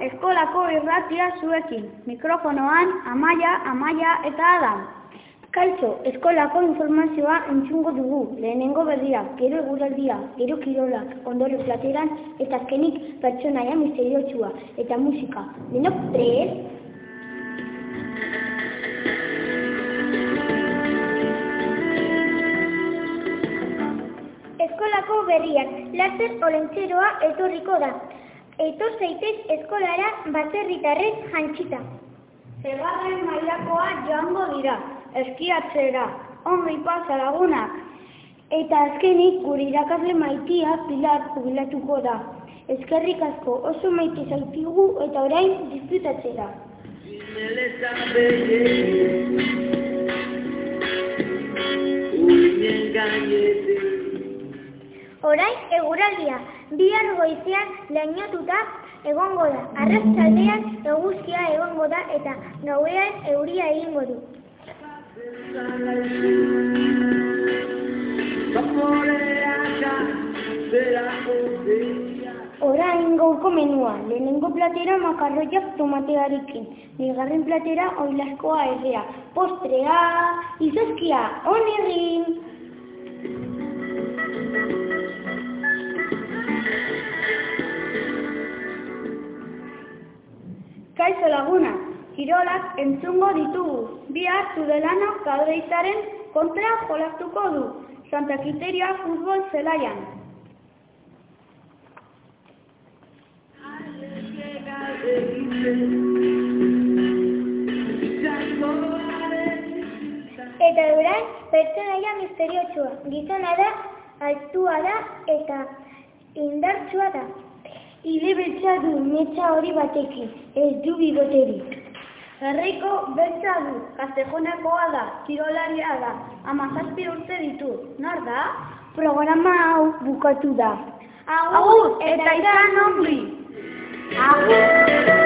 irratia zuekin. Mikrofonoan, Amaia, Amaia eta Adam. Kaixo, eskolako informazioa entzungo dugu. Lehenengo berria, gero eguraldia, gero kirolak, ondore plateran eta azkenik pertsonaia misteriotsua eta musika. Denok tres? Eskolako berriak, laster olentzeroa etorriko da. Etor zaitez eskolara baserritarrez jantxita. Zegarren mailakoa joango dira, eskiatzera, ongi pasa lagunak. Eta azkenik gure irakasle maitia pilar jubilatuko da. Eskerrik asko oso maite zaitigu eta orain disfrutatzera. Orain eguraldia, bihar goizean lainotuta egongo da. Arratzaldean eguzkia egongo da eta gauean euria egingo du. Orain gaurko menua, lehenengo platera makarroiak tomatearekin, bigarren platera oilaskoa errea, postrea, izozkia, on Kaixo laguna, kirolak entzungo ditugu. Bihar Tudelano kadreizaren kontra jolastuko du. Santa Quiteria futbol zelaian. Eta orain pertsonaia misteriotsua. Gizona da, altua da eta indartsua da. Ile beltza du metxa hori batekin, ez du biboterik. Herriko beltza du, kastejonakoa da, kirolaria da, amazazpi urte ditu. Nor da? Programa hau bukatu da. Agur, eta izan ongi! Agur!